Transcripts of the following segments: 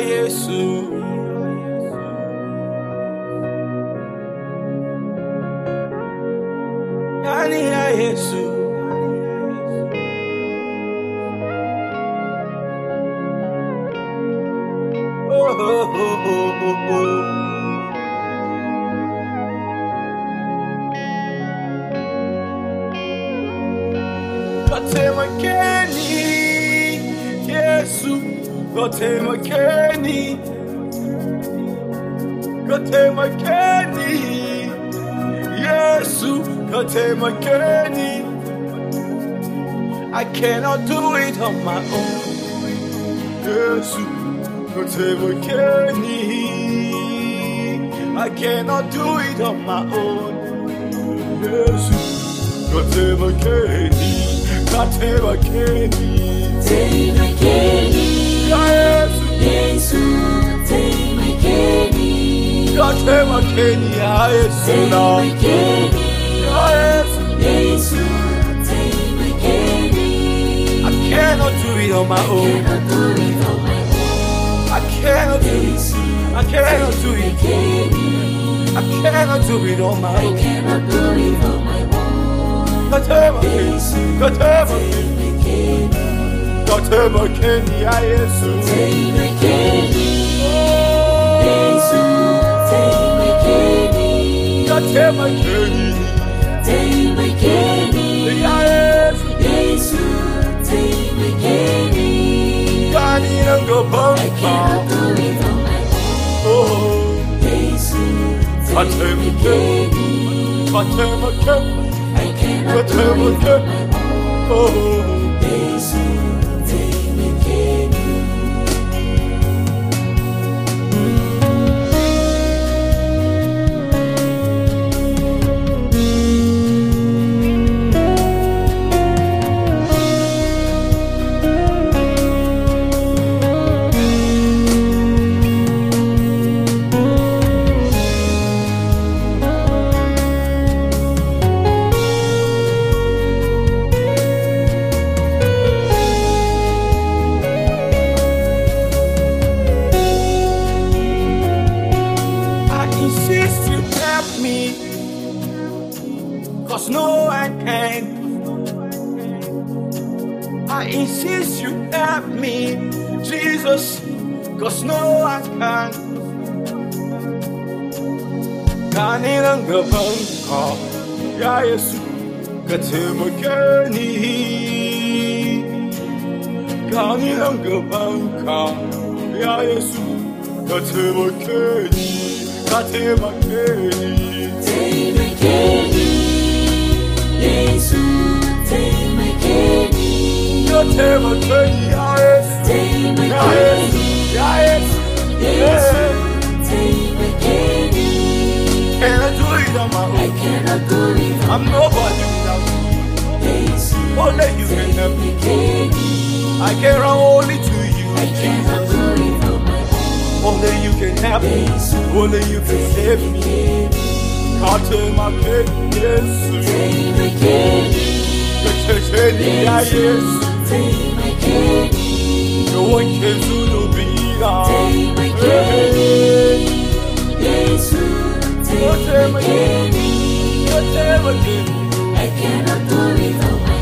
Yesu. Yani ya Yesu. Oh, oh, oh, oh, oh, oh. Yesu, Katemakeni, Katemakeni, Yesu, Katemakeni. I cannot do it on my own. Yesu, Katemakeni. I cannot do it on my own. Yesu, Katemakeni, Katemakeni. Taimakeni, Katemakeni, ya Yesu, na. Ya Yesu, Yesu. I cannot do it on my own. I cannot do it. Yesu, I cannot do it. I cannot do it on my I own. cannot do it on my own. Katemakeni, Katemakeni, Taimakeni, Katemakeni, ya Yesu. taimakeni, Yesu, taimakeni, Katemakeni, taimakeni. ya Yesu. Yesu, taimakeni. Gani I nangopanga. cannot do it on my Oh. Yesu, taimakeni. Katemakeni, I cannot do it on my own. oh. Cause no one can. Ah, I insist you help me, Jesus, cause no one can. Gani ng gaban ka, ya Yesu, ka taimake ni. Gani ng gaban ka, ya Yesu, ka taimake ni, ka taimake ni. Yeah. my it. I'm nobody. Only you can help me. I can run only to you, my. Only you can help me. Only you can save me. Can't take my pain, yes. Taimakeni. The church any yes. No one Taimakeni. I cannot do it on my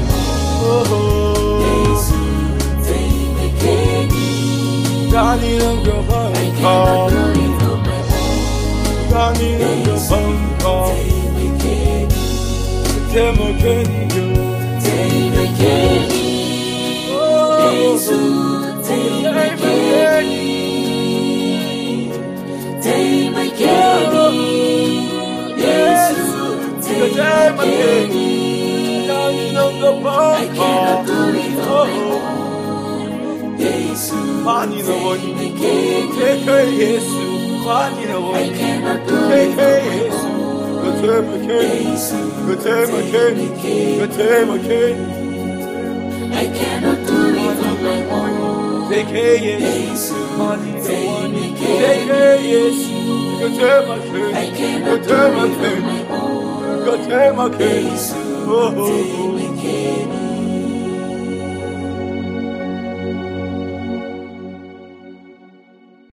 own. Yesu, taimakeni. Gani ng I cannot do it on my own. ng gabang ka, I cannot do it on my own. Yeshua, Yeshua, Yeshua,